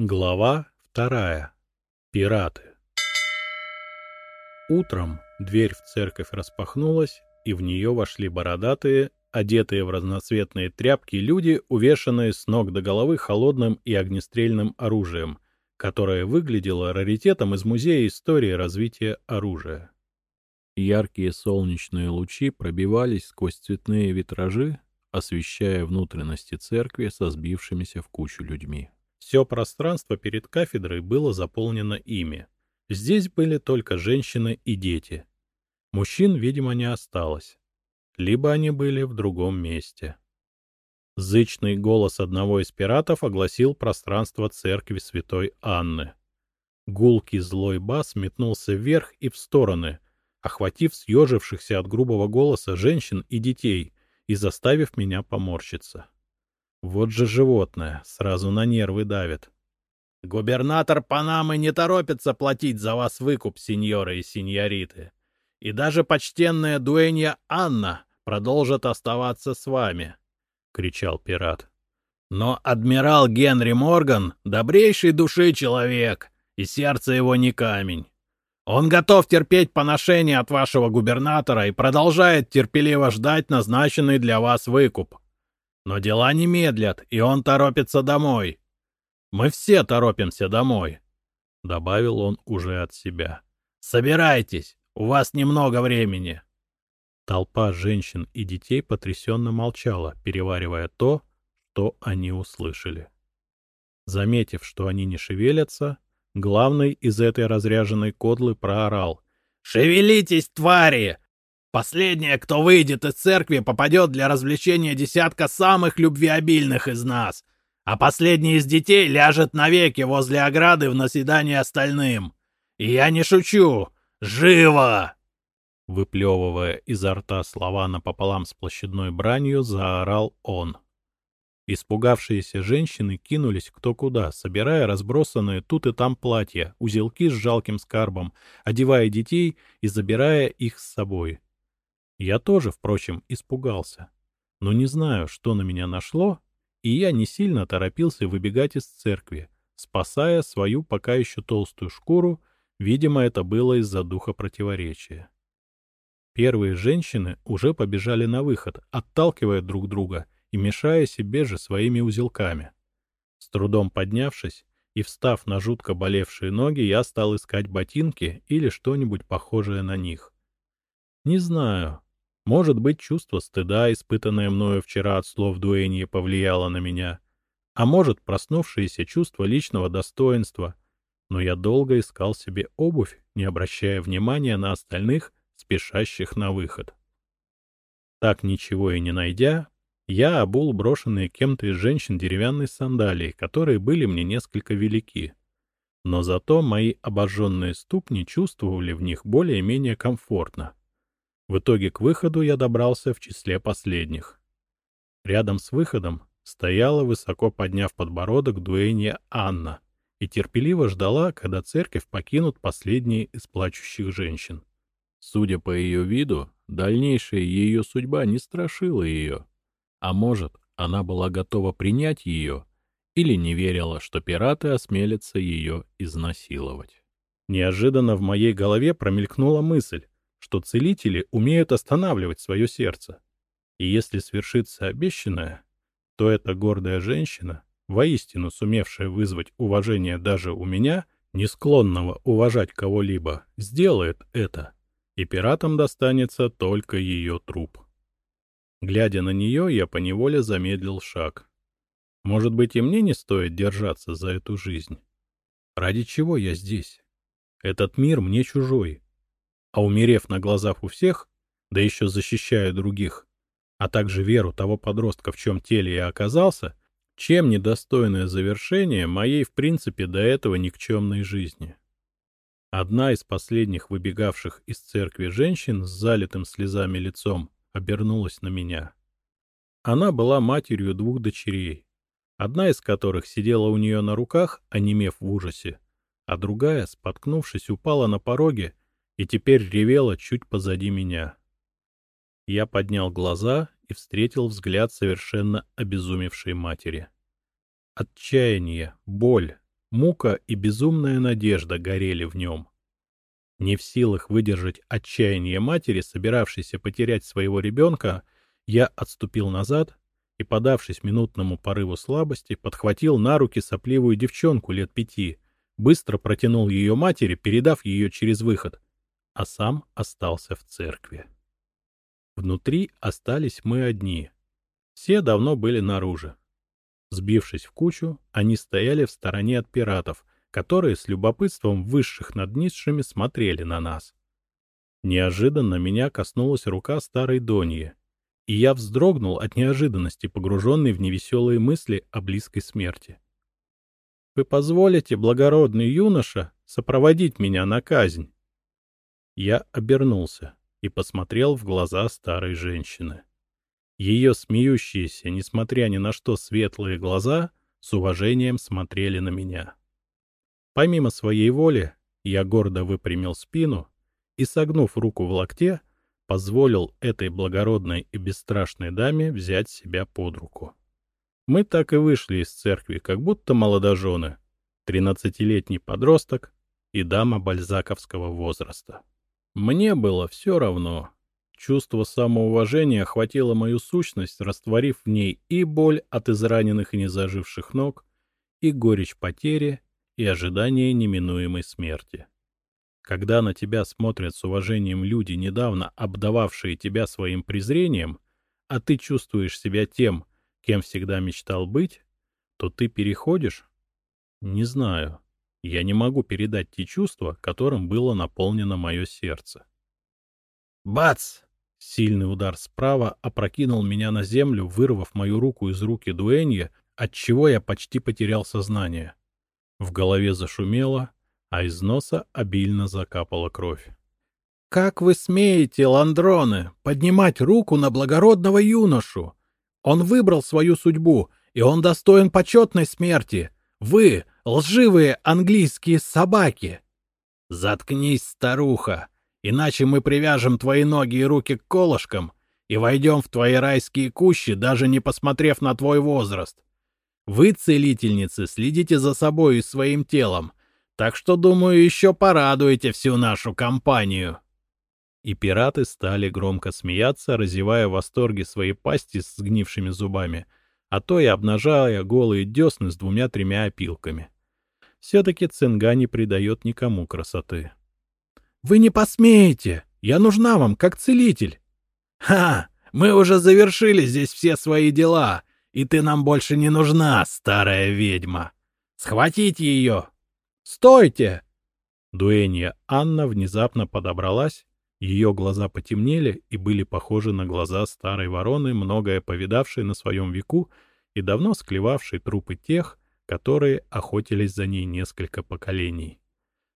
Глава вторая. Пираты. Утром дверь в церковь распахнулась, и в нее вошли бородатые, одетые в разноцветные тряпки люди, увешанные с ног до головы холодным и огнестрельным оружием, которое выглядело раритетом из Музея истории развития оружия. Яркие солнечные лучи пробивались сквозь цветные витражи, освещая внутренности церкви со сбившимися в кучу людьми. Все пространство перед кафедрой было заполнено ими. Здесь были только женщины и дети. Мужчин, видимо, не осталось. Либо они были в другом месте. Зычный голос одного из пиратов огласил пространство церкви святой Анны. Гулкий злой бас метнулся вверх и в стороны, охватив съежившихся от грубого голоса женщин и детей и заставив меня поморщиться. Вот же животное, сразу на нервы давит. Губернатор Панамы не торопится платить за вас выкуп, сеньоры и сеньориты. И даже почтенная дуэнья Анна продолжит оставаться с вами, — кричал пират. Но адмирал Генри Морган — добрейший души человек, и сердце его не камень. Он готов терпеть поношение от вашего губернатора и продолжает терпеливо ждать назначенный для вас выкуп. Но дела не медлят, и он торопится домой. Мы все торопимся домой, — добавил он уже от себя. Собирайтесь, у вас немного времени. Толпа женщин и детей потрясенно молчала, переваривая то, что они услышали. Заметив, что они не шевелятся, главный из этой разряженной кодлы проорал. «Шевелитесь, твари! Последняя, кто выйдет из церкви, попадет для развлечения десятка самых любвеобильных из нас, а последний из детей ляжет навеки возле ограды в наседание остальным. И я не шучу. Живо!» Выплевывая изо рта слова напополам с площадной бранью, заорал он. Испугавшиеся женщины кинулись кто куда, собирая разбросанные тут и там платья, узелки с жалким скарбом, одевая детей и забирая их с собой. Я тоже, впрочем, испугался. Но не знаю, что на меня нашло, и я не сильно торопился выбегать из церкви, спасая свою пока еще толстую шкуру, видимо, это было из-за духа противоречия. Первые женщины уже побежали на выход, отталкивая друг друга и мешая себе же своими узелками. С трудом поднявшись и встав на жутко болевшие ноги, я стал искать ботинки или что-нибудь похожее на них. Не знаю, может быть, чувство стыда, испытанное мною вчера от слов Дуэньи, повлияло на меня. А может, проснувшееся чувство личного достоинства. Но я долго искал себе обувь, не обращая внимания на остальных, спешащих на выход. Так ничего и не найдя, я обул брошенные кем-то из женщин деревянные сандалии, которые были мне несколько велики. Но зато мои обожженные ступни чувствовали в них более-менее комфортно. В итоге к выходу я добрался в числе последних. Рядом с выходом стояла, высоко подняв подбородок, дуэнья Анна и терпеливо ждала, когда церковь покинут последние из плачущих женщин. Судя по ее виду, дальнейшая ее судьба не страшила ее. А может, она была готова принять ее или не верила, что пираты осмелятся ее изнасиловать. Неожиданно в моей голове промелькнула мысль, что целители умеют останавливать свое сердце. И если свершится обещанное, то эта гордая женщина, воистину сумевшая вызвать уважение даже у меня, не склонного уважать кого-либо, сделает это, и пиратам достанется только ее труп. Глядя на нее, я поневоле замедлил шаг. Может быть, и мне не стоит держаться за эту жизнь? Ради чего я здесь? Этот мир мне чужой, а умерев на глазах у всех, да еще защищая других, а также веру того подростка, в чем теле я оказался, чем недостойное завершение моей, в принципе, до этого никчемной жизни. Одна из последних выбегавших из церкви женщин с залитым слезами лицом обернулась на меня. Она была матерью двух дочерей, одна из которых сидела у нее на руках, онемев в ужасе, а другая, споткнувшись, упала на пороге и теперь ревела чуть позади меня. Я поднял глаза и встретил взгляд совершенно обезумевшей матери. Отчаяние, боль, мука и безумная надежда горели в нем. Не в силах выдержать отчаяние матери, собиравшейся потерять своего ребенка, я отступил назад и, подавшись минутному порыву слабости, подхватил на руки сопливую девчонку лет пяти, быстро протянул ее матери, передав ее через выход, а сам остался в церкви. Внутри остались мы одни. Все давно были наружу. Сбившись в кучу, они стояли в стороне от пиратов, которые с любопытством высших над низшими смотрели на нас. Неожиданно меня коснулась рука старой Доньи, и я вздрогнул от неожиданности, погруженный в невеселые мысли о близкой смерти. «Вы позволите, благородный юноша, сопроводить меня на казнь?» Я обернулся и посмотрел в глаза старой женщины. Ее смеющиеся, несмотря ни на что, светлые глаза с уважением смотрели на меня. Помимо своей воли, я гордо выпрямил спину и, согнув руку в локте, позволил этой благородной и бесстрашной даме взять себя под руку. Мы так и вышли из церкви, как будто молодожены, тринадцатилетний подросток и дама бальзаковского возраста. Мне было все равно. Чувство самоуважения охватило мою сущность, растворив в ней и боль от израненных и незаживших ног, и горечь потери, и ожидание неминуемой смерти. Когда на тебя смотрят с уважением люди, недавно обдававшие тебя своим презрением, а ты чувствуешь себя тем, кем всегда мечтал быть, то ты переходишь? Не знаю. Я не могу передать те чувства, которым было наполнено мое сердце. Бац! Сильный удар справа опрокинул меня на землю, вырвав мою руку из руки Дуэнья, отчего я почти потерял сознание. В голове зашумело, а из носа обильно закапала кровь. — Как вы смеете, ландроны, поднимать руку на благородного юношу? Он выбрал свою судьбу, и он достоин почетной смерти. Вы — лживые английские собаки. — Заткнись, старуха, иначе мы привяжем твои ноги и руки к колышкам и войдем в твои райские кущи, даже не посмотрев на твой возраст. Вы, целительницы, следите за собой и своим телом, так что, думаю, еще порадуете всю нашу компанию. И пираты стали громко смеяться, разевая в восторге свои пасти с сгнившими зубами, а то и обнажая голые десны с двумя-тремя опилками. Все-таки цинга не придает никому красоты. — Вы не посмеете! Я нужна вам, как целитель! — Ха! Мы уже завершили здесь все свои дела, и ты нам больше не нужна, старая ведьма! Схватите ее! Стойте!» Дуэнья Анна внезапно подобралась, ее глаза потемнели и были похожи на глаза старой вороны, многое повидавшей на своем веку и давно склевавшей трупы тех, которые охотились за ней несколько поколений.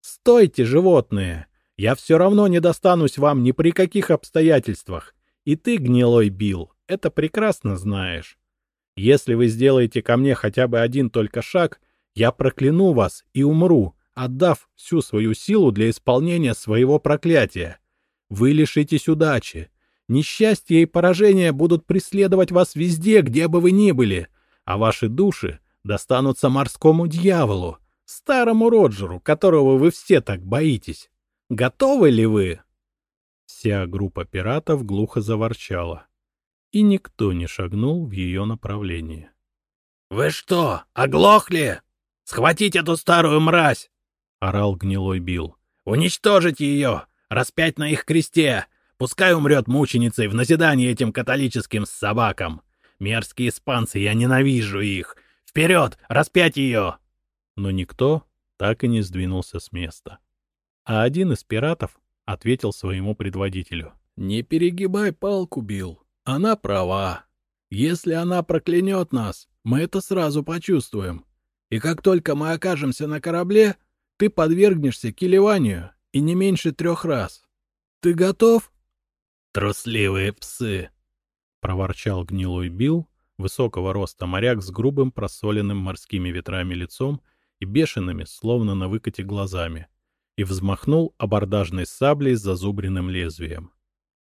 «Стойте, животные! Я все равно не достанусь вам ни при каких обстоятельствах. И ты, гнилой Бил, это прекрасно знаешь. Если вы сделаете ко мне хотя бы один только шаг, я прокляну вас и умру, отдав всю свою силу для исполнения своего проклятия. Вы лишитесь удачи. Несчастье и поражение будут преследовать вас везде, где бы вы ни были, а ваши души достанутся морскому дьяволу, старому Роджеру, которого вы все так боитесь. Готовы ли вы?» Вся группа пиратов глухо заворчала, и никто не шагнул в ее направлении. «Вы что, оглохли?» Схватить эту старую мразь!» — орал гнилой Билл. «Уничтожить ее! Распять на их кресте! Пускай умрет мученицей в назидание этим католическим собакам! Мерзкие испанцы, я ненавижу их! Вперед! Распять ее!» Но никто так и не сдвинулся с места. А один из пиратов ответил своему предводителю. «Не перегибай палку, Билл. Она права. Если она проклянет нас, мы это сразу почувствуем. И как только мы окажемся на корабле, ты подвергнешься килеванию, и не меньше трех раз. Ты готов? — Трусливые псы! — проворчал гнилой Билл, высокого роста моряк с грубым просоленным морскими ветрами лицом и бешеными, словно на выкате глазами, и взмахнул абордажной саблей с зазубренным лезвием.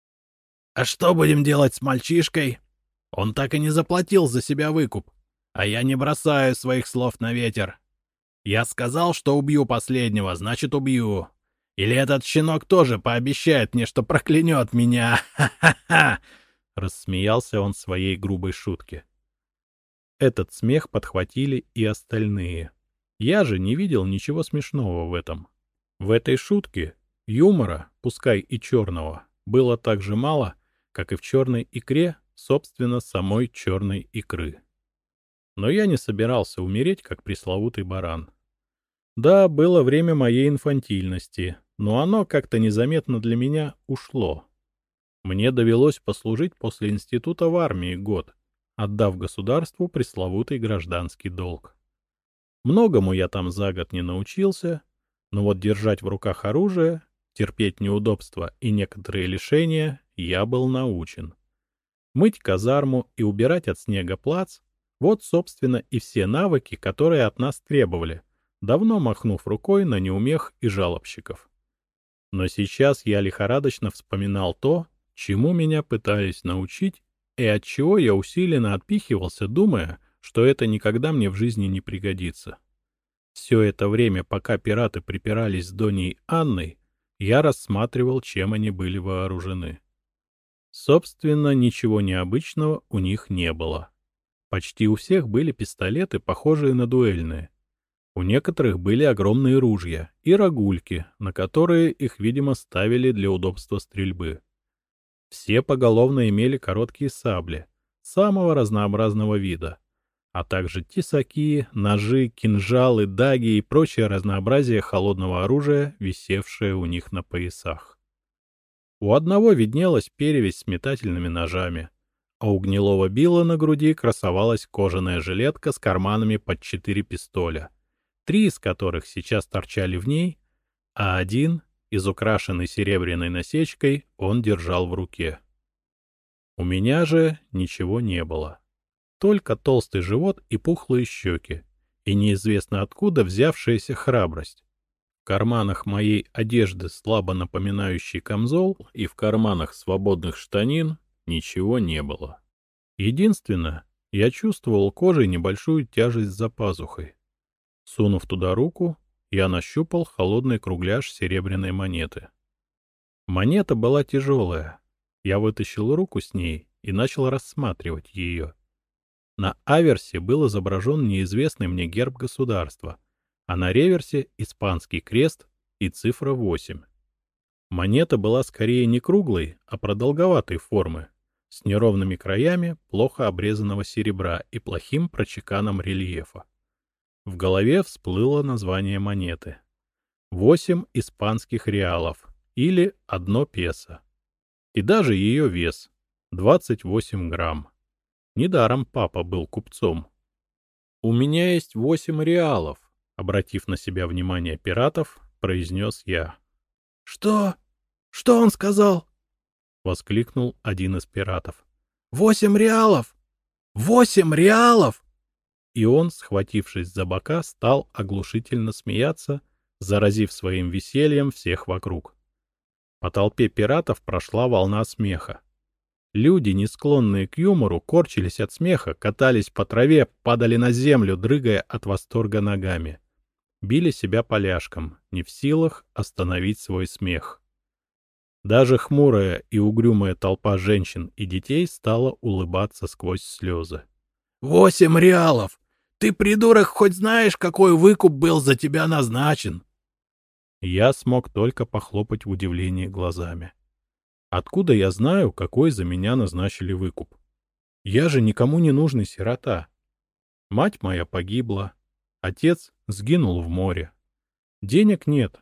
— А что будем делать с мальчишкой? Он так и не заплатил за себя выкуп. А я не бросаю своих слов на ветер. Я сказал, что убью последнего, значит убью. Или этот щенок тоже пообещает мне, что проклянет меня. Ха-ха-ха!» Рассмеялся он своей грубой шутке. Этот смех подхватили и остальные. Я же не видел ничего смешного в этом. В этой шутке юмора, пускай и черного, было так же мало, как и в черной икре, собственно, самой черной икры. Но я не собирался умереть, как пресловутый баран. Да, было время моей инфантильности, но оно как-то незаметно для меня ушло. Мне довелось послужить после института в армии год, отдав государству пресловутый гражданский долг. Многому я там за год не научился, но вот держать в руках оружие, терпеть неудобства и некоторые лишения я был научен. Мыть казарму и убирать от снега плац — вот, собственно, и все навыки, которые от нас требовали, давно махнув рукой на неумех и жалобщиков. Но сейчас я лихорадочно вспоминал то, чему меня пытались научить и от чего я усиленно отпихивался, думая, что это никогда мне в жизни не пригодится. Все это время, пока пираты припирались с Доней Анной, я рассматривал, чем они были вооружены. Собственно, ничего необычного у них не было. Почти у всех были пистолеты, похожие на дуэльные. У некоторых были огромные ружья и рогульки, на которые их, видимо, ставили для удобства стрельбы. Все поголовно имели короткие сабли, самого разнообразного вида, а также тесаки, ножи, кинжалы, даги и прочее разнообразие холодного оружия, висевшее у них на поясах. У одного виднелась перевязь с метательными ножами, а у гнилого била на груди красовалась кожаная жилетка с карманами под четыре пистоля, три из которых сейчас торчали в ней, а один изукрашенный серебряной насечкой, он держал в руке. У меня же ничего не было. Только толстый живот и пухлые щеки, и неизвестно откуда взявшаяся храбрость. В карманах моей одежды, слабо напоминающей камзол, и в карманах свободных штанин ничего не было. Единственное, я чувствовал кожей небольшую тяжесть за пазухой. Сунув туда руку, я нащупал холодный кругляш серебряной монеты. Монета была тяжелая. Я вытащил руку с ней и начал рассматривать ее. На аверсе был изображен неизвестный мне герб государства, а на реверсе — испанский крест и цифра 8. Монета была скорее не круглой, а продолговатой формы, с неровными краями плохо обрезанного серебра и плохим прочеканом рельефа. В голове всплыло название монеты. Восемь испанских реалов или одно песо. И даже ее вес — 28 грамм. Недаром папа был купцом. «У меня есть восемь реалов», — обратив на себя внимание пиратов, произнес я. «Что? Что он сказал?» — воскликнул один из пиратов. «Восемь реалов! Восемь реалов!» И он, схватившись за бока, стал оглушительно смеяться, заразив своим весельем всех вокруг. По толпе пиратов прошла волна смеха. Люди, не склонные к юмору, корчились от смеха, катались по траве, падали на землю, дрыгая от восторга ногами. Били себя поляшком, не в силах остановить свой смех. Даже хмурая и угрюмая толпа женщин и детей стала улыбаться сквозь слезы. «Восемь реалов! Ты, придурок, хоть знаешь, какой выкуп был за тебя назначен?» Я смог только похлопать в удивлении глазами. Откуда я знаю, какой за меня назначили выкуп? Я же никому не нужный сирота. Мать моя погибла, отец сгинул в море. Денег нет,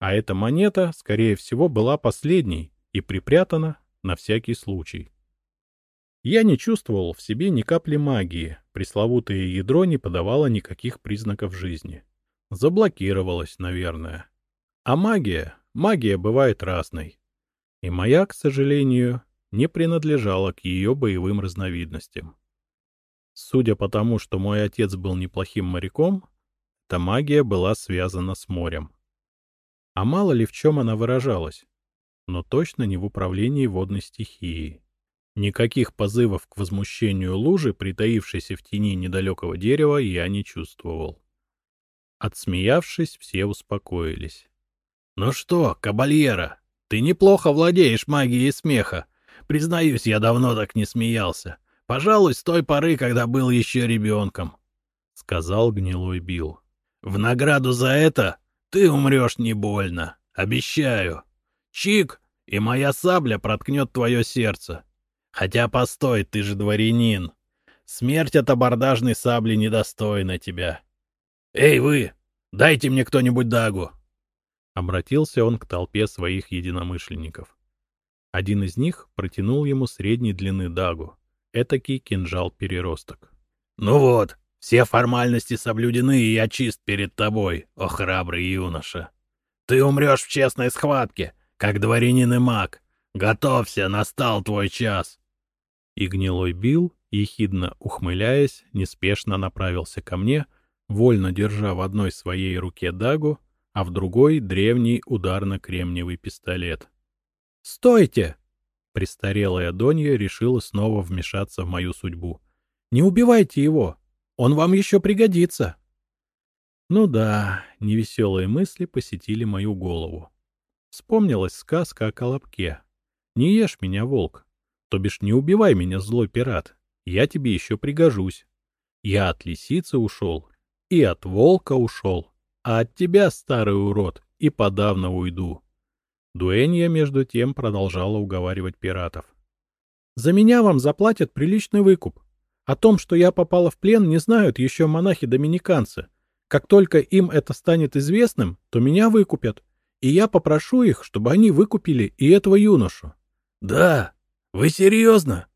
а эта монета, скорее всего, была последней и припрятана на всякий случай. Я не чувствовал в себе ни капли магии, пресловутое ядро не подавало никаких признаков жизни. Заблокировалось, наверное. А магия, магия бывает разной. И моя, к сожалению, не принадлежала к ее боевым разновидностям. Судя по тому, что мой отец был неплохим моряком, эта магия была связана с морем. А мало ли в чем она выражалась, но точно не в управлении водной стихией. Никаких позывов к возмущению лужи, притаившейся в тени недалекого дерева, я не чувствовал. Отсмеявшись, все успокоились. — Ну что, кабальера, ты неплохо владеешь магией смеха. Признаюсь, я давно так не смеялся. Пожалуй, с той поры, когда был еще ребенком, — сказал гнилой Билл. — В награду за это ты умрешь не больно, обещаю. Чик, и моя сабля проткнет твое сердце. Хотя постой, ты же дворянин. Смерть от абордажной сабли недостойна тебя. Эй, вы, дайте мне кто-нибудь дагу. Обратился он к толпе своих единомышленников. Один из них протянул ему средней длины дагу, этакий кинжал-переросток. — Ну вот, все формальности соблюдены, и я чист перед тобой, о храбрый юноша. Ты умрешь в честной схватке, как дворянин и маг. Готовься, настал твой час. И гнилой Билл, ехидно ухмыляясь, неспешно направился ко мне, вольно держа в одной своей руке дагу, а в другой — древний ударно-кремниевый пистолет. «Стойте!» Престарелая Донья решила снова вмешаться в мою судьбу. «Не убивайте его! Он вам еще пригодится!» Ну да, невеселые мысли посетили мою голову. Вспомнилась сказка о Колобке. «Не ешь меня, волк, то бишь не убивай меня, злой пират, я тебе еще пригожусь. Я от лисицы ушел, и от волка ушел, а от тебя, старый урод, и подавно уйду. Дуэнья, между тем, продолжала уговаривать пиратов. «За меня вам заплатят приличный выкуп. О том, что я попала в плен, не знают еще монахи-доминиканцы. Как только им это станет известным, то меня выкупят, и я попрошу их, чтобы они выкупили и этого юношу». «Да, вы серьезно?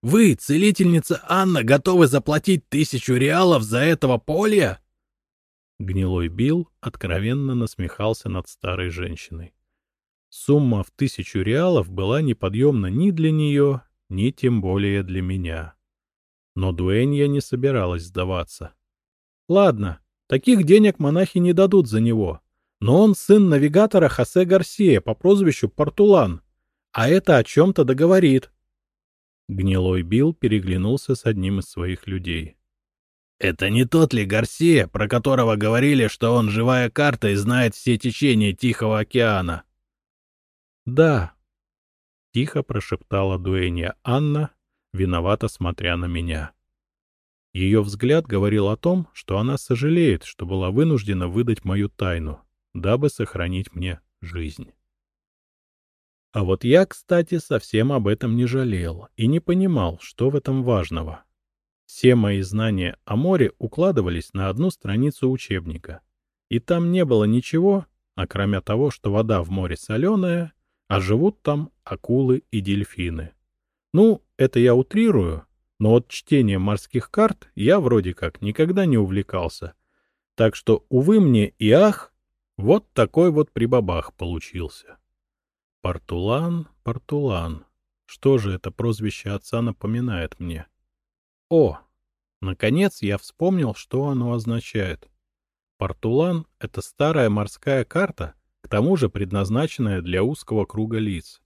Вы, целительница Анна, готовы заплатить тысячу реалов за этого поля?» Гнилой Билл откровенно насмехался над старой женщиной. Сумма в тысячу реалов была неподъемна ни для нее, ни тем более для меня. Но Дуэнья не собиралась сдаваться. «Ладно, таких денег монахи не дадут за него, но он сын навигатора Хосе Гарсия по прозвищу Портулан, а это о чем-то договорит». Гнилой Билл переглянулся с одним из своих людей. Это не тот ли Гарсия, про которого говорили, что он живая карта и знает все течения Тихого океана? Да, тихо прошептала дуэнья Анна, виновато смотря на меня. Ее взгляд говорил о том, что она сожалеет, что была вынуждена выдать мою тайну, дабы сохранить мне жизнь. А вот я, кстати, совсем об этом не жалел и не понимал, что в этом важного. Все мои знания о море укладывались на одну страницу учебника. И там не было ничего, окромя того, что вода в море соленая, а живут там акулы и дельфины. Ну, это я утрирую, но от чтения морских карт я вроде как никогда не увлекался. Так что, увы мне и ах, вот такой вот прибабах получился. Портулан, Портулан. Что же это прозвище отца напоминает мне? О, наконец я вспомнил, что оно означает. Портулан — это старая морская карта, к тому же предназначенная для узкого круга лиц.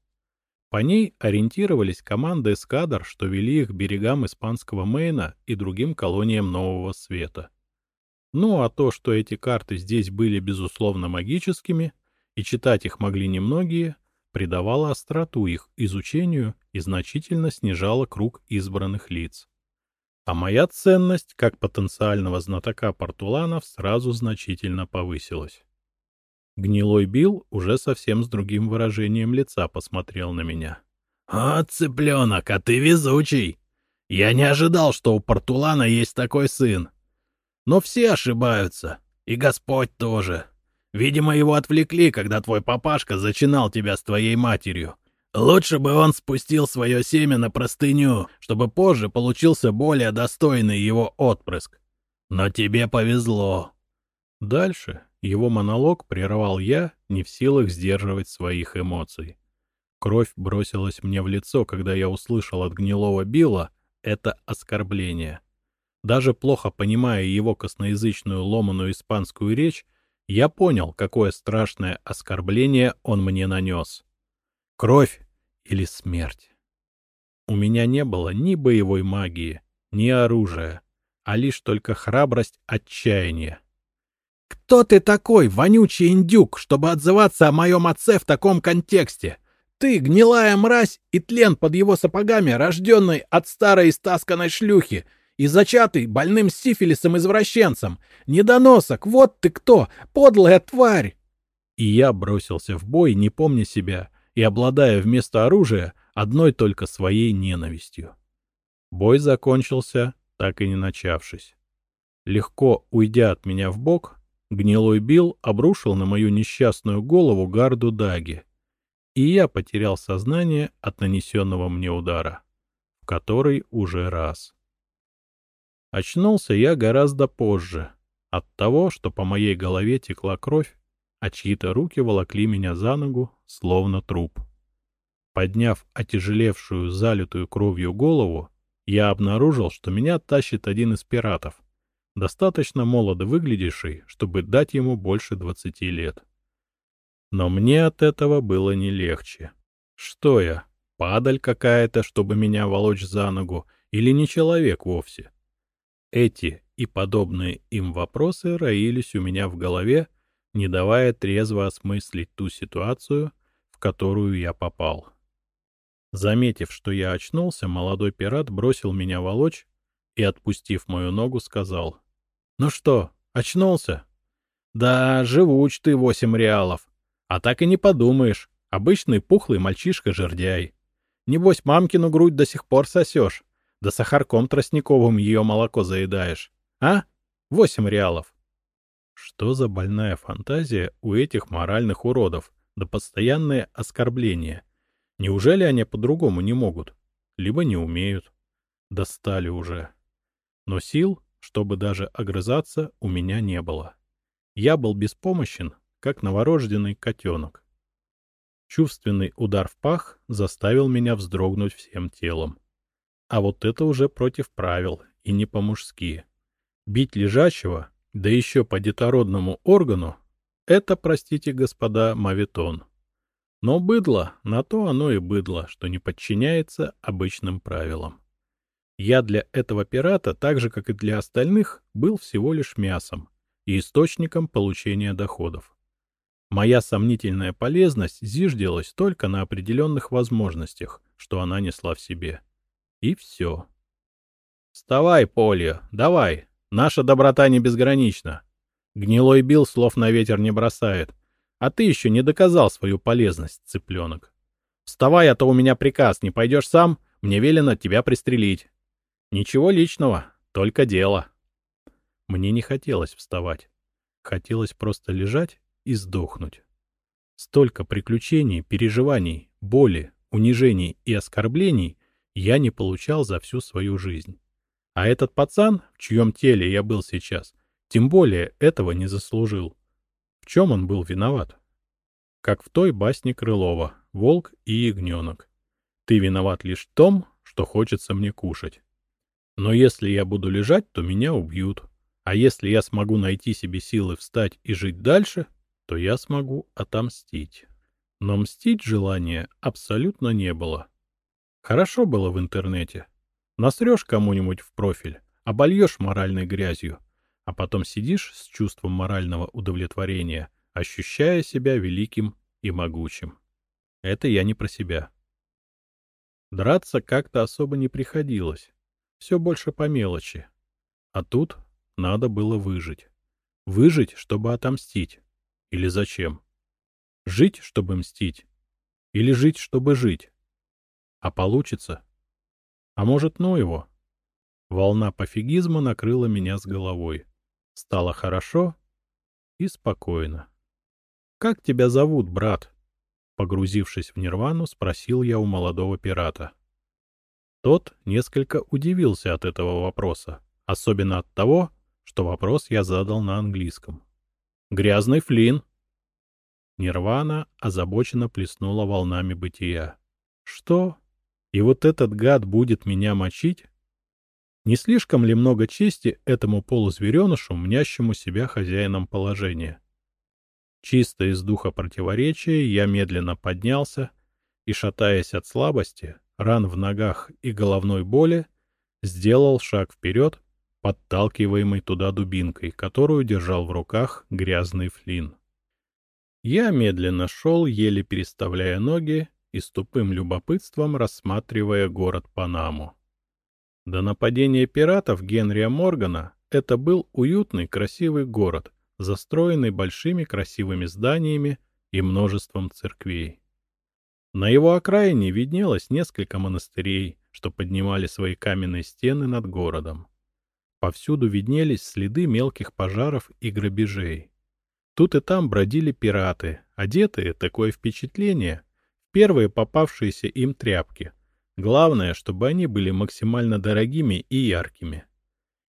По ней ориентировались команды эскадр, что вели их берегам испанского Мейна и другим колониям Нового Света. Ну а то, что эти карты здесь были безусловно магическими, и читать их могли немногие, придавало остроту их изучению и значительно снижало круг избранных лиц. А моя ценность, как потенциального знатока портуланов, сразу значительно повысилась. Гнилой Билл уже совсем с другим выражением лица посмотрел на меня. — О, цыпленок, а ты везучий! Я не ожидал, что у портулана есть такой сын. Но все ошибаются, и Господь тоже. Видимо, его отвлекли, когда твой папашка зачинал тебя с твоей матерью. Лучше бы он спустил свое семя на простыню, чтобы позже получился более достойный его отпрыск. Но тебе повезло. Дальше его монолог прервал я, не в силах сдерживать своих эмоций. Кровь бросилась мне в лицо, когда я услышал от гнилого Билла это оскорбление. Даже плохо понимая его косноязычную ломаную испанскую речь, я понял, какое страшное оскорбление он мне нанес. Кровь или смерть. У меня не было ни боевой магии, ни оружия, а лишь только храбрость отчаяния. Кто ты такой, вонючий индюк, чтобы отзываться о моем отце в таком контексте? Ты — гнилая мразь и тлен под его сапогами, рожденный от старой истасканной шлюхи и зачатый больным сифилисом-извращенцем. Недоносок, вот ты кто, подлая тварь!» И я бросился в бой, не помня себя, и обладая вместо оружия одной только своей ненавистью. Бой закончился, так и не начавшись. Легко уйдя от меня в бок, гнилой Билл обрушил на мою несчастную голову гарду даги, и я потерял сознание от нанесенного мне удара, в который уже раз. Очнулся я гораздо позже, от того, что по моей голове текла кровь, а чьи-то руки волокли меня за ногу, словно труп. Подняв отяжелевшую, залитую кровью голову, я обнаружил, что меня тащит один из пиратов, достаточно молодо выглядевший, чтобы дать ему больше двадцати лет. Но мне от этого было не легче. Что я, падаль какая-то, чтобы меня волочь за ногу, или не человек вовсе? Эти и подобные им вопросы роились у меня в голове, не давая трезво осмыслить ту ситуацию, в которую я попал. Заметив, что я очнулся, молодой пират бросил меня волочь и, отпустив мою ногу, сказал. — Ну что, очнулся? — Да, живуч ты восемь реалов. А так и не подумаешь. Обычный пухлый мальчишка-жердяй. Небось, мамкину грудь до сих пор сосешь. Да сахарком тростниковым ее молоко заедаешь. А? Восемь реалов. Что за больная фантазия у этих моральных уродов? Да постоянные оскорбления. Неужели они по-другому не могут? Либо не умеют. Достали уже. Но сил, чтобы даже огрызаться, у меня не было. Я был беспомощен, как новорожденный котенок. Чувственный удар в пах заставил меня вздрогнуть всем телом. А вот это уже против правил и не по-мужски. Бить лежачего, да еще по детородному органу, это, простите, господа, мавитон. Но быдло, на то оно и быдло, что не подчиняется обычным правилам. Я для этого пирата, так же, как и для остальных, был всего лишь мясом и источником получения доходов. Моя сомнительная полезность зиждилась только на определенных возможностях, что она несла в себе. И все. «Вставай, Полио, давай, наша доброта не безгранична. Гнилой бил слов на ветер не бросает. А ты еще не доказал свою полезность, цыпленок. Вставай, а то у меня приказ, не пойдешь сам, мне велено тебя пристрелить. Ничего личного, только дело. Мне не хотелось вставать. Хотелось просто лежать и сдохнуть. Столько приключений, переживаний, боли, унижений и оскорблений я не получал за всю свою жизнь. А этот пацан, в чьем теле я был сейчас, тем более этого не заслужил чем он был виноват? Как в той басне Крылова «Волк и ягненок». Ты виноват лишь в том, что хочется мне кушать. Но если я буду лежать, то меня убьют. А если я смогу найти себе силы встать и жить дальше, то я смогу отомстить. Но мстить желания абсолютно не было. Хорошо было в интернете. Насрешь кому-нибудь в профиль, обольешь моральной грязью — а потом сидишь с чувством морального удовлетворения, ощущая себя великим и могучим. Это я не про себя. Драться как-то особо не приходилось. Все больше по мелочи. А тут надо было выжить. Выжить, чтобы отомстить. Или зачем? Жить, чтобы мстить? Или жить, чтобы жить? А получится? А может, ну его? Волна пофигизма накрыла меня с головой. Стало хорошо и спокойно. «Как тебя зовут, брат?» Погрузившись в нирвану, спросил я у молодого пирата. Тот несколько удивился от этого вопроса, особенно от того, что вопрос я задал на английском. «Грязный флин!» Нирвана озабоченно плеснула волнами бытия. «Что? И вот этот гад будет меня мочить?» Не слишком ли много чести этому полузверенышу, мнящему себя хозяином положения? Чисто из духа противоречия я медленно поднялся и, шатаясь от слабости, ран в ногах и головной боли, сделал шаг вперед, подталкиваемый туда дубинкой, которую держал в руках грязный флин. Я медленно шел, еле переставляя ноги и с тупым любопытством рассматривая город Панаму. До нападения пиратов Генрия Моргана это был уютный, красивый город, застроенный большими красивыми зданиями и множеством церквей. На его окраине виднелось несколько монастырей, что поднимали свои каменные стены над городом. Повсюду виднелись следы мелких пожаров и грабежей. Тут и там бродили пираты, одетые, такое впечатление, первые попавшиеся им тряпки. Главное, чтобы они были максимально дорогими и яркими.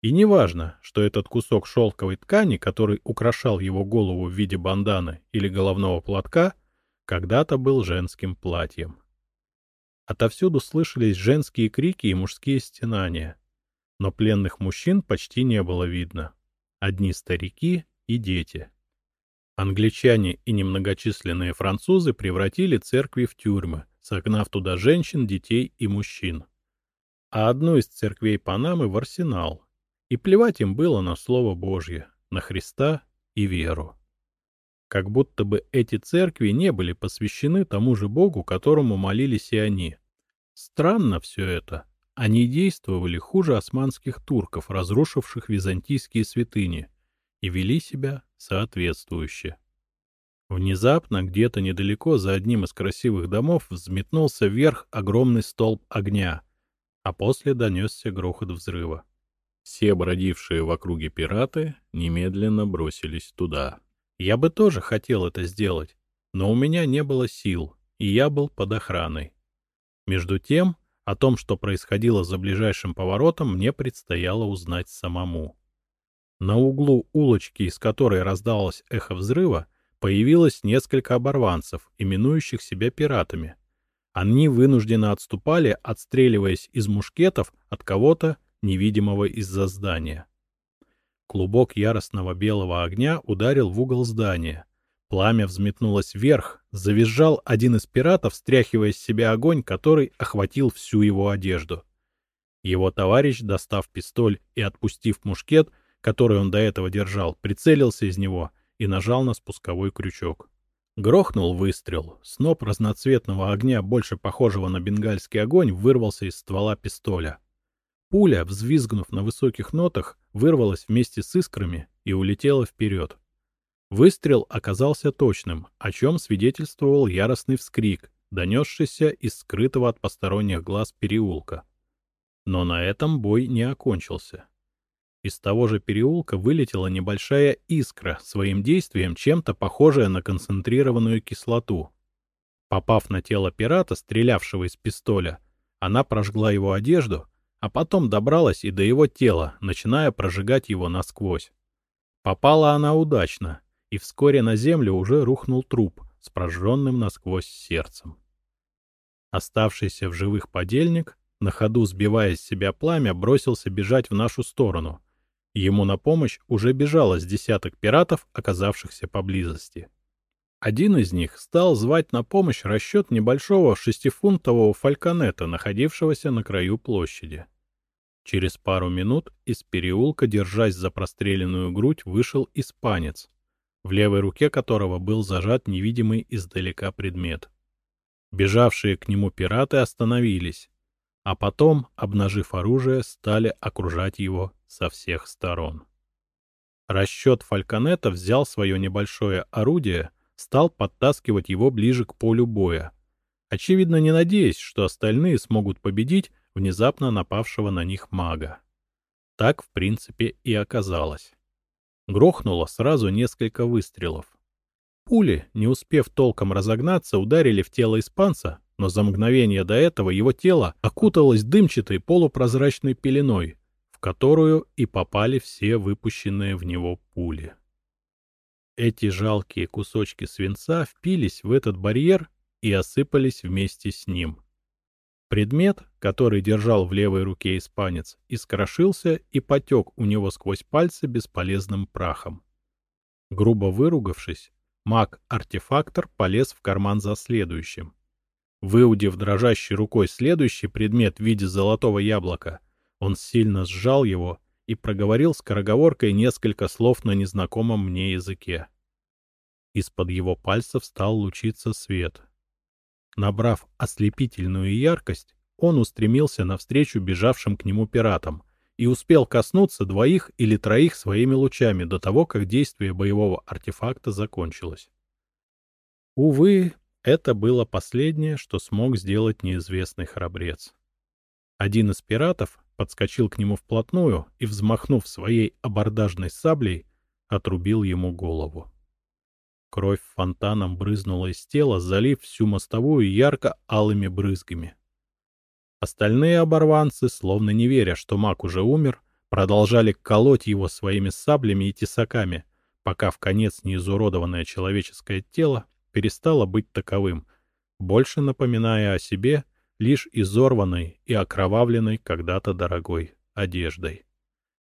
И не важно, что этот кусок шелковой ткани, который украшал его голову в виде банданы или головного платка, когда-то был женским платьем. Отовсюду слышались женские крики и мужские стенания. Но пленных мужчин почти не было видно. Одни старики и дети. Англичане и немногочисленные французы превратили церкви в тюрьмы, согнав туда женщин, детей и мужчин. А одну из церквей Панамы в арсенал. И плевать им было на Слово Божье, на Христа и веру. Как будто бы эти церкви не были посвящены тому же Богу, которому молились и они. Странно все это. Они действовали хуже османских турков, разрушивших византийские святыни, и вели себя соответствующе. Внезапно, где-то недалеко за одним из красивых домов, взметнулся вверх огромный столб огня, а после донесся грохот взрыва. Все бродившие в округе пираты немедленно бросились туда. Я бы тоже хотел это сделать, но у меня не было сил, и я был под охраной. Между тем, о том, что происходило за ближайшим поворотом, мне предстояло узнать самому. На углу улочки, из которой раздалось эхо взрыва, появилось несколько оборванцев, именующих себя пиратами. Они вынужденно отступали, отстреливаясь из мушкетов от кого-то, невидимого из-за здания. Клубок яростного белого огня ударил в угол здания. Пламя взметнулось вверх, завизжал один из пиратов, стряхивая с себя огонь, который охватил всю его одежду. Его товарищ, достав пистоль и отпустив мушкет, который он до этого держал, прицелился из него и нажал на спусковой крючок. Грохнул выстрел. Сноп разноцветного огня, больше похожего на бенгальский огонь, вырвался из ствола пистоля. Пуля, взвизгнув на высоких нотах, вырвалась вместе с искрами и улетела вперед. Выстрел оказался точным, о чем свидетельствовал яростный вскрик, донесшийся из скрытого от посторонних глаз переулка. Но на этом бой не окончился. Из того же переулка вылетела небольшая искра, своим действием чем-то похожая на концентрированную кислоту. Попав на тело пирата, стрелявшего из пистоля, она прожгла его одежду, а потом добралась и до его тела, начиная прожигать его насквозь. Попала она удачно, и вскоре на землю уже рухнул труп с прожженным насквозь сердцем. Оставшийся в живых подельник, на ходу сбивая с себя пламя, бросился бежать в нашу сторону, Ему на помощь уже бежало с десяток пиратов, оказавшихся поблизости. Один из них стал звать на помощь расчет небольшого шестифунтового фальконета, находившегося на краю площади. Через пару минут из переулка, держась за простреленную грудь, вышел испанец, в левой руке которого был зажат невидимый издалека предмет. Бежавшие к нему пираты остановились, а потом, обнажив оружие, стали окружать его со всех сторон. Расчет Фальконета взял свое небольшое орудие, стал подтаскивать его ближе к полю боя, очевидно не надеясь, что остальные смогут победить внезапно напавшего на них мага. Так, в принципе, и оказалось. Грохнуло сразу несколько выстрелов. Пули, не успев толком разогнаться, ударили в тело испанца, но за мгновение до этого его тело окуталось дымчатой полупрозрачной пеленой, которую и попали все выпущенные в него пули. Эти жалкие кусочки свинца впились в этот барьер и осыпались вместе с ним. Предмет, который держал в левой руке испанец, искрошился и потек у него сквозь пальцы бесполезным прахом. Грубо выругавшись, маг-артефактор полез в карман за следующим. Выудив дрожащей рукой следующий предмет в виде золотого яблока, он сильно сжал его и проговорил скороговоркой несколько слов на незнакомом мне языке. Из-под его пальцев стал лучиться свет. Набрав ослепительную яркость, он устремился навстречу бежавшим к нему пиратам и успел коснуться двоих или троих своими лучами до того, как действие боевого артефакта закончилось. Увы, это было последнее, что смог сделать неизвестный храбрец. Один из пиратов подскочил к нему вплотную и, взмахнув своей абордажной саблей, отрубил ему голову. Кровь фонтаном брызнула из тела, залив всю мостовую ярко-алыми брызгами. Остальные оборванцы, словно не веря, что маг уже умер, продолжали колоть его своими саблями и тесаками, пока в конец неизуродованное человеческое тело перестало быть таковым, больше напоминая о себе лишь изорванной и окровавленной когда-то дорогой одеждой.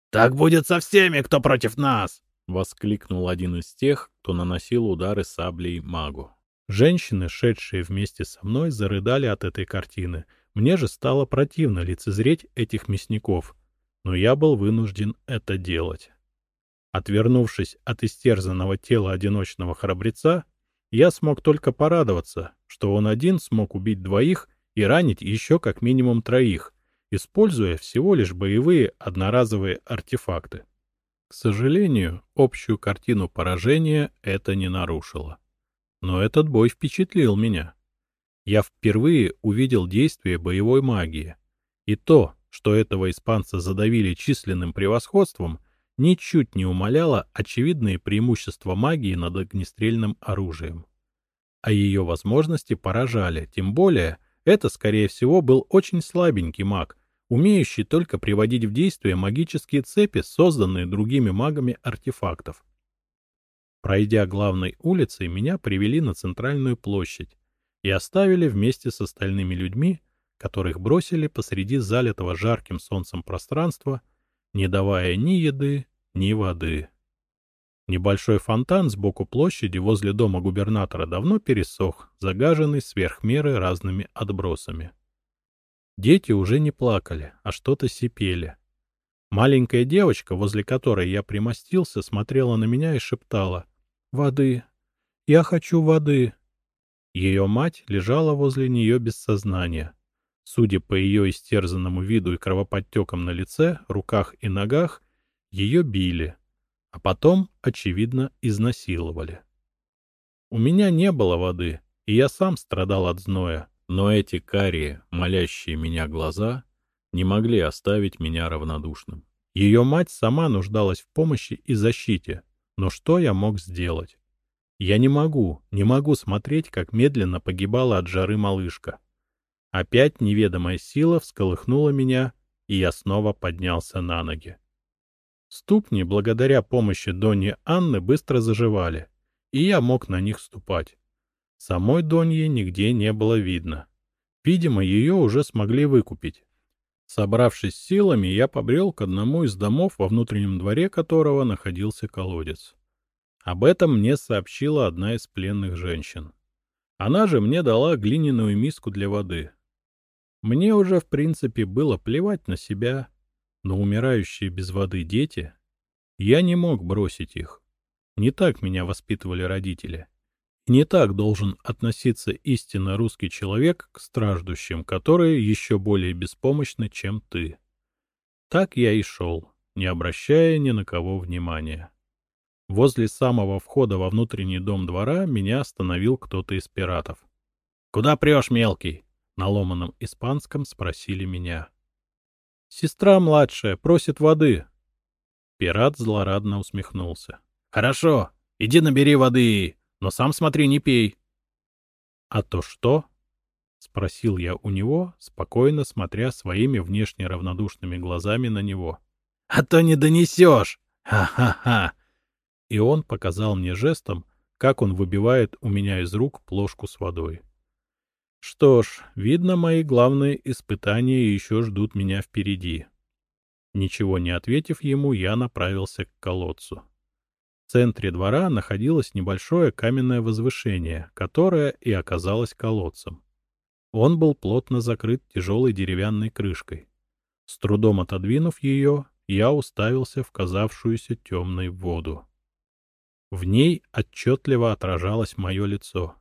«Так будет со всеми, кто против нас!» — воскликнул один из тех, кто наносил удары саблей магу. Женщины, шедшие вместе со мной, зарыдали от этой картины — мне же стало противно лицезреть этих мясников, но я был вынужден это делать. Отвернувшись от истерзанного тела одиночного храбреца, я смог только порадоваться, что он один смог убить двоих и ранить еще как минимум троих, используя всего лишь боевые одноразовые артефакты. К сожалению, общую картину поражения это не нарушило. Но этот бой впечатлил меня я впервые увидел действие боевой магии. И то, что этого испанца задавили численным превосходством, ничуть не умаляло очевидные преимущества магии над огнестрельным оружием. А ее возможности поражали, тем более, это, скорее всего, был очень слабенький маг, умеющий только приводить в действие магические цепи, созданные другими магами артефактов. Пройдя главной улицей, меня привели на центральную площадь, и оставили вместе с остальными людьми, которых бросили посреди залитого жарким солнцем пространства, не давая ни еды, ни воды. Небольшой фонтан сбоку площади возле дома губернатора давно пересох, загаженный сверх меры разными отбросами. Дети уже не плакали, а что-то сипели. Маленькая девочка, возле которой я примостился, смотрела на меня и шептала «Воды! Я хочу воды!» Ее мать лежала возле нее без сознания. Судя по ее истерзанному виду и кровоподтекам на лице, руках и ногах, ее били, а потом, очевидно, изнасиловали. У меня не было воды, и я сам страдал от зноя, но эти карие, молящие меня глаза, не могли оставить меня равнодушным. Ее мать сама нуждалась в помощи и защите, но что я мог сделать? Я не могу, не могу смотреть, как медленно погибала от жары малышка. Опять неведомая сила всколыхнула меня, и я снова поднялся на ноги. Ступни, благодаря помощи Доньи Анны, быстро заживали, и я мог на них ступать. Самой Доньи нигде не было видно. Видимо, ее уже смогли выкупить. Собравшись силами, я побрел к одному из домов, во внутреннем дворе которого находился колодец. Об этом мне сообщила одна из пленных женщин. Она же мне дала глиняную миску для воды. Мне уже, в принципе, было плевать на себя, но умирающие без воды дети... Я не мог бросить их. Не так меня воспитывали родители. не так должен относиться истинно русский человек к страждущим, которые еще более беспомощны, чем ты. Так я и шел, не обращая ни на кого внимания. Возле самого входа во внутренний дом двора меня остановил кто-то из пиратов. — Куда прешь, мелкий? — на ломаном испанском спросили меня. — Сестра младшая просит воды. Пират злорадно усмехнулся. — Хорошо, иди набери воды, но сам смотри, не пей. — А то что? — спросил я у него, спокойно смотря своими внешне равнодушными глазами на него. — А то не донесешь! Ха-ха-ха! и он показал мне жестом, как он выбивает у меня из рук плошку с водой. Что ж, видно, мои главные испытания еще ждут меня впереди. Ничего не ответив ему, я направился к колодцу. В центре двора находилось небольшое каменное возвышение, которое и оказалось колодцем. Он был плотно закрыт тяжелой деревянной крышкой. С трудом отодвинув ее, я уставился в казавшуюся темной воду. В ней отчетливо отражалось мое лицо.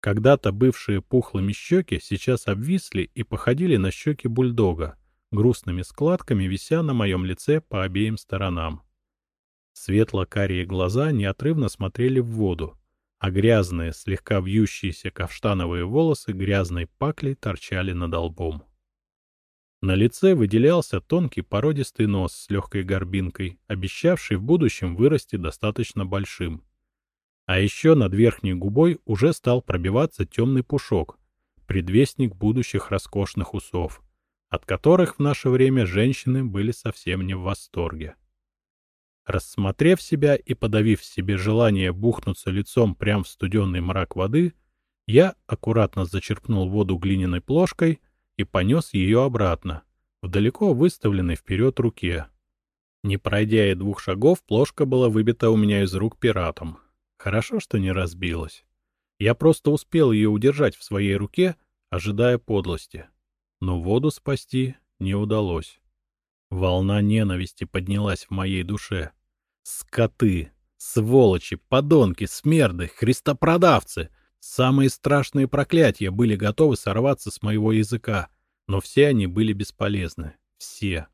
Когда-то бывшие пухлыми щеки сейчас обвисли и походили на щеки бульдога, грустными складками вися на моем лице по обеим сторонам. Светло-карие глаза неотрывно смотрели в воду, а грязные, слегка вьющиеся каштановые волосы грязной паклей торчали над лбом. На лице выделялся тонкий породистый нос с легкой горбинкой, обещавший в будущем вырасти достаточно большим. А еще над верхней губой уже стал пробиваться темный пушок, предвестник будущих роскошных усов, от которых в наше время женщины были совсем не в восторге. Рассмотрев себя и подавив себе желание бухнуться лицом прямо в студенный мрак воды, я аккуратно зачерпнул воду глиняной плошкой и понес ее обратно, в далеко выставленной вперед руке. Не пройдя и двух шагов, плошка была выбита у меня из рук пиратом. Хорошо, что не разбилась. Я просто успел ее удержать в своей руке, ожидая подлости. Но воду спасти не удалось. Волна ненависти поднялась в моей душе. Скоты, сволочи, подонки, смерды, христопродавцы. Самые страшные проклятия были готовы сорваться с моего языка, но все они были бесполезны. Все.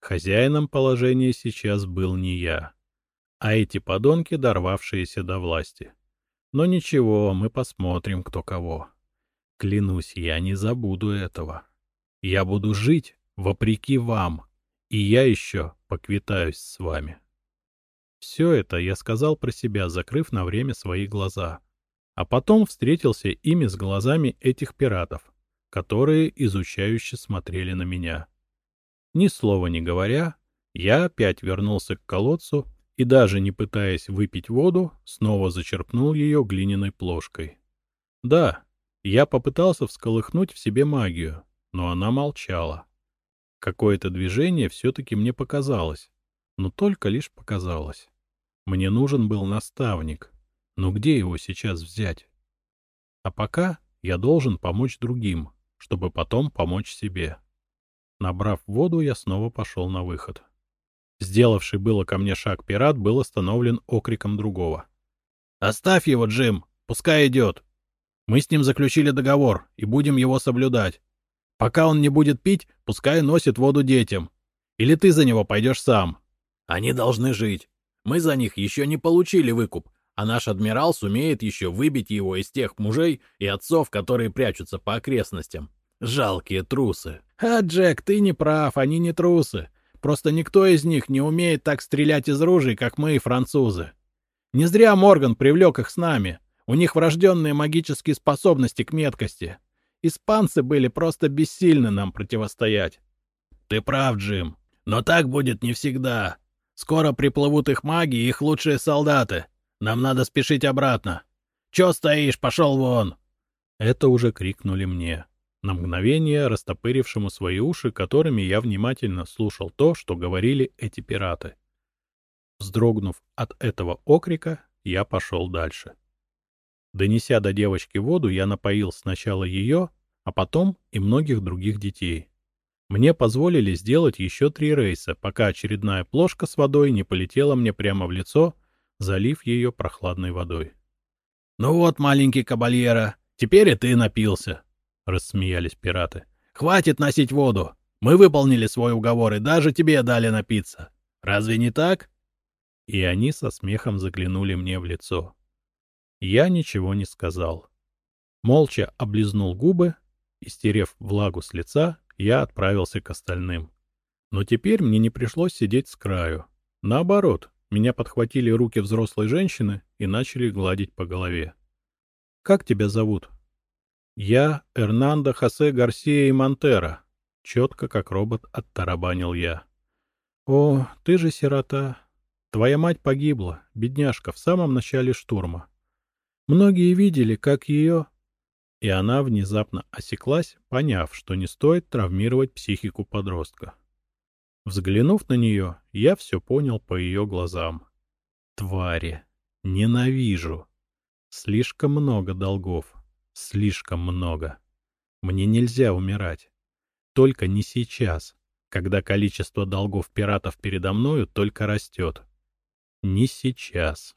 Хозяином положения сейчас был не я, а эти подонки, дорвавшиеся до власти. Но ничего, мы посмотрим, кто кого. Клянусь, я не забуду этого. Я буду жить вопреки вам, и я еще поквитаюсь с вами. Все это я сказал про себя, закрыв на время свои глаза. А потом встретился ими с глазами этих пиратов, которые изучающе смотрели на меня. Ни слова не говоря, я опять вернулся к колодцу и даже не пытаясь выпить воду, снова зачерпнул ее глиняной плошкой. Да, я попытался всколыхнуть в себе магию, но она молчала. Какое-то движение все-таки мне показалось, но только лишь показалось. Мне нужен был наставник, но где его сейчас взять? А пока я должен помочь другим, чтобы потом помочь себе. Набрав воду, я снова пошел на выход. Сделавший было ко мне шаг пират был остановлен окриком другого. «Оставь его, Джим! Пускай идет! Мы с ним заключили договор и будем его соблюдать. Пока он не будет пить, пускай носит воду детям. Или ты за него пойдешь сам. Они должны жить. Мы за них еще не получили выкуп, а наш адмирал сумеет еще выбить его из тех мужей и отцов, которые прячутся по окрестностям. Жалкие трусы. А, Джек, ты не прав, они не трусы. Просто никто из них не умеет так стрелять из ружей, как мы, французы. Не зря Морган привлек их с нами. У них врожденные магические способности к меткости. Испанцы были просто бессильны нам противостоять. Ты прав, Джим. Но так будет не всегда. Скоро приплывут их маги и их лучшие солдаты. Нам надо спешить обратно. Чё стоишь? Пошел вон!» Это уже крикнули мне на мгновение растопырившему свои уши, которыми я внимательно слушал то, что говорили эти пираты. Вздрогнув от этого окрика, я пошел дальше. Донеся до девочки воду, я напоил сначала ее, а потом и многих других детей. Мне позволили сделать еще три рейса, пока очередная плошка с водой не полетела мне прямо в лицо, залив ее прохладной водой. — Ну вот, маленький кабальера, теперь и ты напился, — рассмеялись пираты. «Хватит носить воду! Мы выполнили свой уговор и даже тебе дали напиться. Разве не так?» И они со смехом заглянули мне в лицо. Я ничего не сказал. Молча облизнул губы и, стерев влагу с лица, я отправился к остальным. Но теперь мне не пришлось сидеть с краю. Наоборот, меня подхватили руки взрослой женщины и начали гладить по голове. «Как тебя зовут?» «Я Эрнандо Хосе Гарсия и Монтера», — четко как робот оттарабанил я. «О, ты же сирота. Твоя мать погибла, бедняжка, в самом начале штурма. Многие видели, как ее...» И она внезапно осеклась, поняв, что не стоит травмировать психику подростка. Взглянув на нее, я все понял по ее глазам. Твари. Ненавижу. Слишком много долгов. Слишком много. Мне нельзя умирать. Только не сейчас. когда количество долгов пиратов передо мною только растет. Не сейчас.